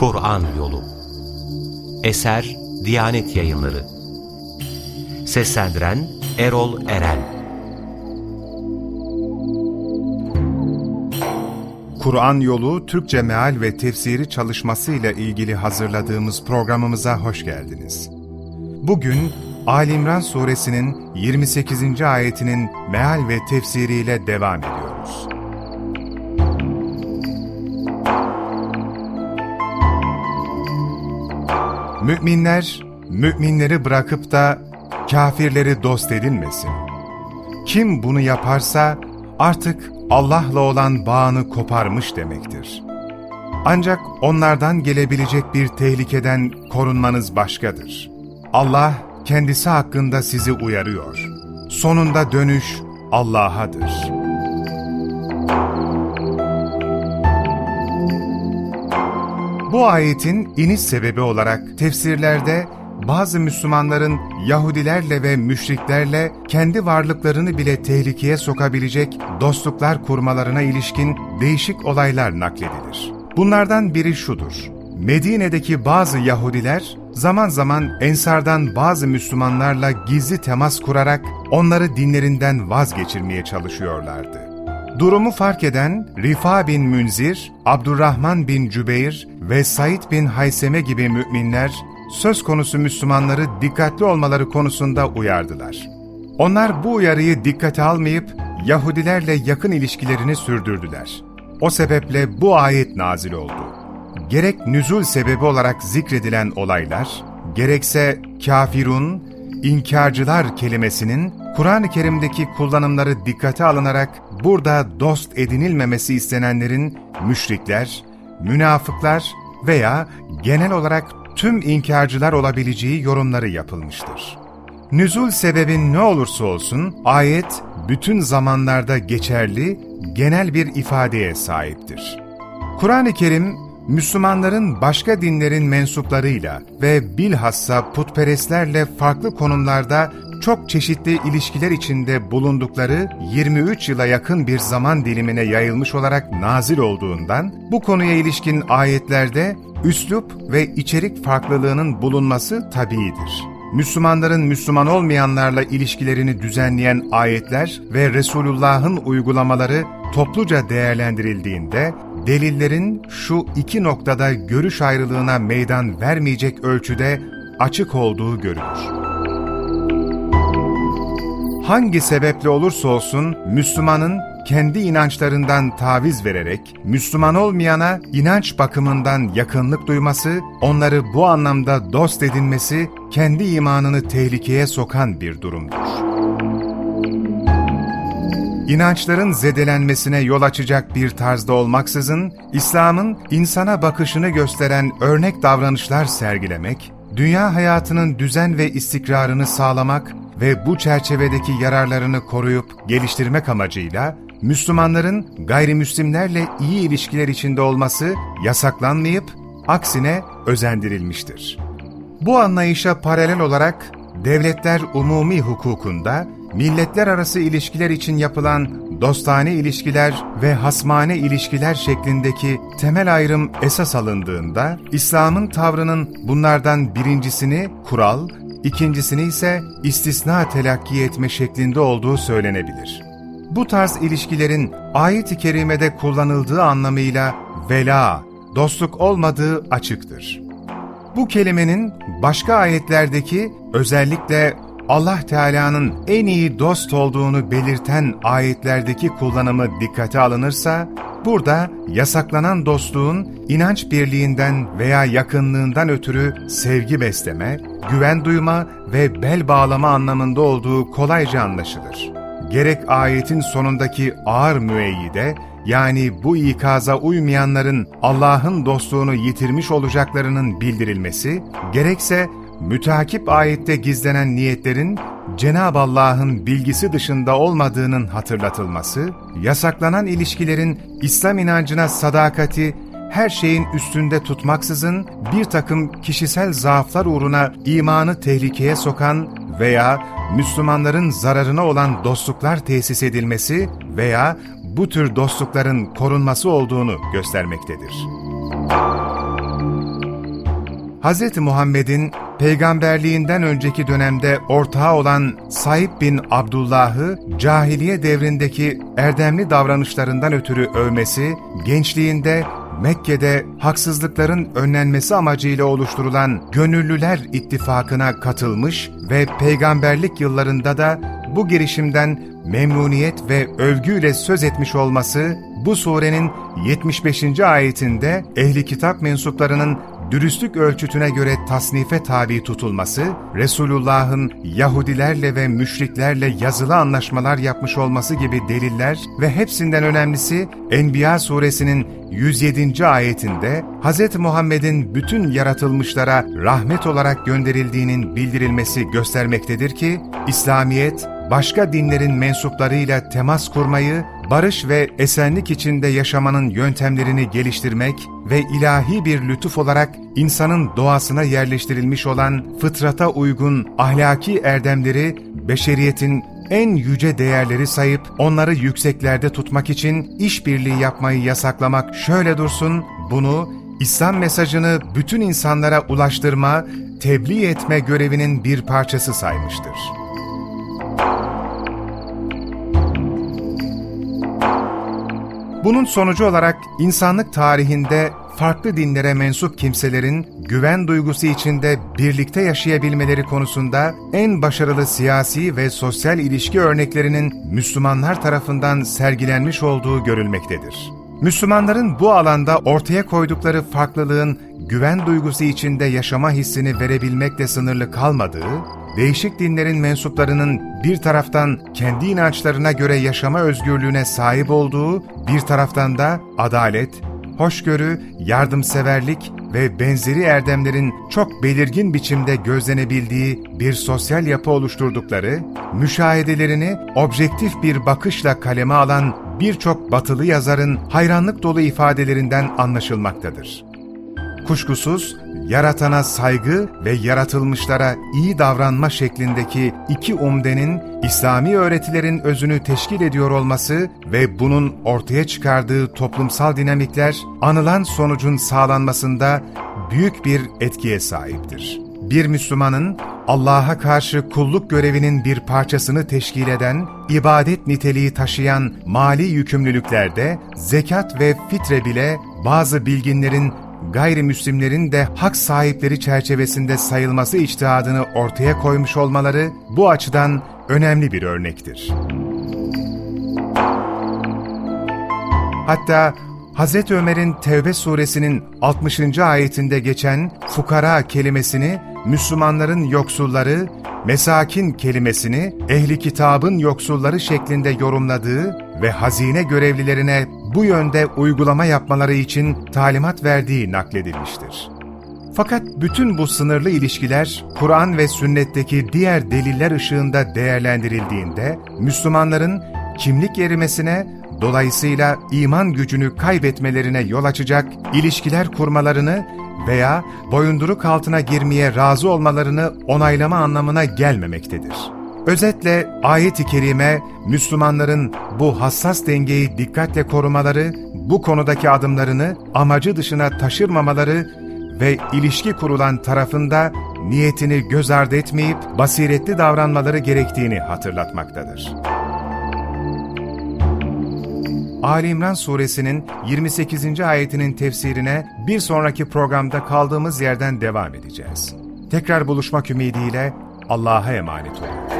Kur'an Yolu Eser Diyanet Yayınları Seslendiren Erol Eren Kur'an Yolu Türkçe Meal ve Tefsiri çalışması ile ilgili hazırladığımız programımıza hoş geldiniz. Bugün Ali suresinin 28. ayetinin meal ve tefsiriyle devam ediyoruz. Müminler, müminleri bırakıp da kafirleri dost edinmesin. Kim bunu yaparsa artık Allah'la olan bağını koparmış demektir. Ancak onlardan gelebilecek bir tehlikeden korunmanız başkadır. Allah kendisi hakkında sizi uyarıyor. Sonunda dönüş Allah'adır. Bu ayetin iniş sebebi olarak tefsirlerde bazı Müslümanların Yahudilerle ve müşriklerle kendi varlıklarını bile tehlikeye sokabilecek dostluklar kurmalarına ilişkin değişik olaylar nakledilir. Bunlardan biri şudur. Medine'deki bazı Yahudiler zaman zaman Ensardan bazı Müslümanlarla gizli temas kurarak onları dinlerinden vazgeçirmeye çalışıyorlardı. Durumu fark eden Rifa bin Münzir, Abdurrahman bin Cübeyr ve Said bin Hayseme gibi müminler söz konusu Müslümanları dikkatli olmaları konusunda uyardılar. Onlar bu uyarıyı dikkate almayıp Yahudilerle yakın ilişkilerini sürdürdüler. O sebeple bu ayet nazil oldu. Gerek nüzul sebebi olarak zikredilen olaylar, gerekse kafirun, inkarcılar kelimesinin Kur'an-ı Kerim'deki kullanımları dikkate alınarak burada dost edinilmemesi istenenlerin müşrikler, münafıklar veya genel olarak tüm inkarcılar olabileceği yorumları yapılmıştır. Nüzul sebebin ne olursa olsun ayet bütün zamanlarda geçerli, genel bir ifadeye sahiptir. Kur'an-ı Kerim, Müslümanların başka dinlerin mensuplarıyla ve bilhassa putperestlerle farklı konumlarda çok çeşitli ilişkiler içinde bulundukları 23 yıla yakın bir zaman dilimine yayılmış olarak nazil olduğundan, bu konuya ilişkin ayetlerde üslup ve içerik farklılığının bulunması tabiidir. Müslümanların Müslüman olmayanlarla ilişkilerini düzenleyen ayetler ve Resulullah'ın uygulamaları topluca değerlendirildiğinde, delillerin şu iki noktada görüş ayrılığına meydan vermeyecek ölçüde açık olduğu görülür. Hangi sebeple olursa olsun Müslümanın kendi inançlarından taviz vererek Müslüman olmayana inanç bakımından yakınlık duyması, onları bu anlamda dost edinmesi kendi imanını tehlikeye sokan bir durumdur. İnançların zedelenmesine yol açacak bir tarzda olmaksızın, İslam'ın insana bakışını gösteren örnek davranışlar sergilemek, dünya hayatının düzen ve istikrarını sağlamak ve bu çerçevedeki yararlarını koruyup geliştirmek amacıyla Müslümanların gayrimüslimlerle iyi ilişkiler içinde olması yasaklanmayıp aksine özendirilmiştir. Bu anlayışa paralel olarak devletler umumi hukukunda milletler arası ilişkiler için yapılan dostane ilişkiler ve hasmane ilişkiler şeklindeki temel ayrım esas alındığında İslam'ın tavrının bunlardan birincisini kural, ikincisini ise istisna telakki etme şeklinde olduğu söylenebilir. Bu tarz ilişkilerin ayet-i kerimede kullanıldığı anlamıyla vela, dostluk olmadığı açıktır. Bu kelimenin başka ayetlerdeki özellikle Allah Teala'nın en iyi dost olduğunu belirten ayetlerdeki kullanımı dikkate alınırsa, burada yasaklanan dostluğun inanç birliğinden veya yakınlığından ötürü sevgi besleme, güven duyma ve bel bağlama anlamında olduğu kolayca anlaşılır. Gerek ayetin sonundaki ağır müeyyide, yani bu ikaza uymayanların Allah'ın dostluğunu yitirmiş olacaklarının bildirilmesi, gerekse mütakip ayette gizlenen niyetlerin Cenab-ı Allah'ın bilgisi dışında olmadığının hatırlatılması, yasaklanan ilişkilerin İslam inancına sadakati her şeyin üstünde tutmaksızın bir takım kişisel zaaflar uğruna imanı tehlikeye sokan veya Müslümanların zararına olan dostluklar tesis edilmesi veya bu tür dostlukların korunması olduğunu göstermektedir. Hz. Muhammed'in peygamberliğinden önceki dönemde ortağı olan Saib bin Abdullah'ı cahiliye devrindeki erdemli davranışlarından ötürü övmesi, gençliğinde Mekke'de haksızlıkların önlenmesi amacıyla oluşturulan Gönüllüler İttifakı'na katılmış ve peygamberlik yıllarında da bu girişimden memnuniyet ve övgüyle söz etmiş olması, bu surenin 75. ayetinde ehli kitap mensuplarının dürüstlük ölçütüne göre tasnife tabi tutulması, Resulullah'ın Yahudilerle ve müşriklerle yazılı anlaşmalar yapmış olması gibi deliller ve hepsinden önemlisi Enbiya suresinin 107. ayetinde Hz. Muhammed'in bütün yaratılmışlara rahmet olarak gönderildiğinin bildirilmesi göstermektedir ki, İslamiyet, başka dinlerin mensuplarıyla temas kurmayı, barış ve esenlik içinde yaşamanın yöntemlerini geliştirmek ve ilahi bir lütuf olarak insanın doğasına yerleştirilmiş olan fıtrata uygun ahlaki erdemleri, beşeriyetin en yüce değerleri sayıp onları yükseklerde tutmak için işbirliği yapmayı yasaklamak şöyle dursun, bunu İslam mesajını bütün insanlara ulaştırma, tebliğ etme görevinin bir parçası saymıştır. Bunun sonucu olarak insanlık tarihinde farklı dinlere mensup kimselerin güven duygusu içinde birlikte yaşayabilmeleri konusunda en başarılı siyasi ve sosyal ilişki örneklerinin Müslümanlar tarafından sergilenmiş olduğu görülmektedir. Müslümanların bu alanda ortaya koydukları farklılığın güven duygusu içinde yaşama hissini verebilmekle sınırlı kalmadığı, değişik dinlerin mensuplarının bir taraftan kendi inançlarına göre yaşama özgürlüğüne sahip olduğu, bir taraftan da adalet, hoşgörü, yardımseverlik ve benzeri erdemlerin çok belirgin biçimde gözlenebildiği bir sosyal yapı oluşturdukları, müşahedelerini objektif bir bakışla kaleme alan birçok batılı yazarın hayranlık dolu ifadelerinden anlaşılmaktadır. Kuşkusuz yaratana saygı ve yaratılmışlara iyi davranma şeklindeki iki umdenin İslami öğretilerin özünü teşkil ediyor olması ve bunun ortaya çıkardığı toplumsal dinamikler anılan sonucun sağlanmasında büyük bir etkiye sahiptir. Bir Müslümanın Allah'a karşı kulluk görevinin bir parçasını teşkil eden, ibadet niteliği taşıyan mali yükümlülüklerde zekat ve fitre bile bazı bilginlerin gayrimüslimlerin de hak sahipleri çerçevesinde sayılması içtihadını ortaya koymuş olmaları bu açıdan önemli bir örnektir. Hatta Hz. Ömer'in Tevbe suresinin 60. ayetinde geçen fukara kelimesini Müslümanların yoksulları, mesakin kelimesini ehli kitabın yoksulları şeklinde yorumladığı ve hazine görevlilerine bu yönde uygulama yapmaları için talimat verdiği nakledilmiştir. Fakat bütün bu sınırlı ilişkiler Kur'an ve sünnetteki diğer deliller ışığında değerlendirildiğinde Müslümanların kimlik erimesine, dolayısıyla iman gücünü kaybetmelerine yol açacak ilişkiler kurmalarını veya boyunduruk altına girmeye razı olmalarını onaylama anlamına gelmemektedir. Özetle ayet-i kerime Müslümanların bu hassas dengeyi dikkatle korumaları, bu konudaki adımlarını amacı dışına taşırmamaları ve ilişki kurulan tarafında niyetini göz ardı etmeyip basiretli davranmaları gerektiğini hatırlatmaktadır. Ali İmran suresinin 28. ayetinin tefsirine bir sonraki programda kaldığımız yerden devam edeceğiz. Tekrar buluşmak ümidiyle Allah'a emanet olun.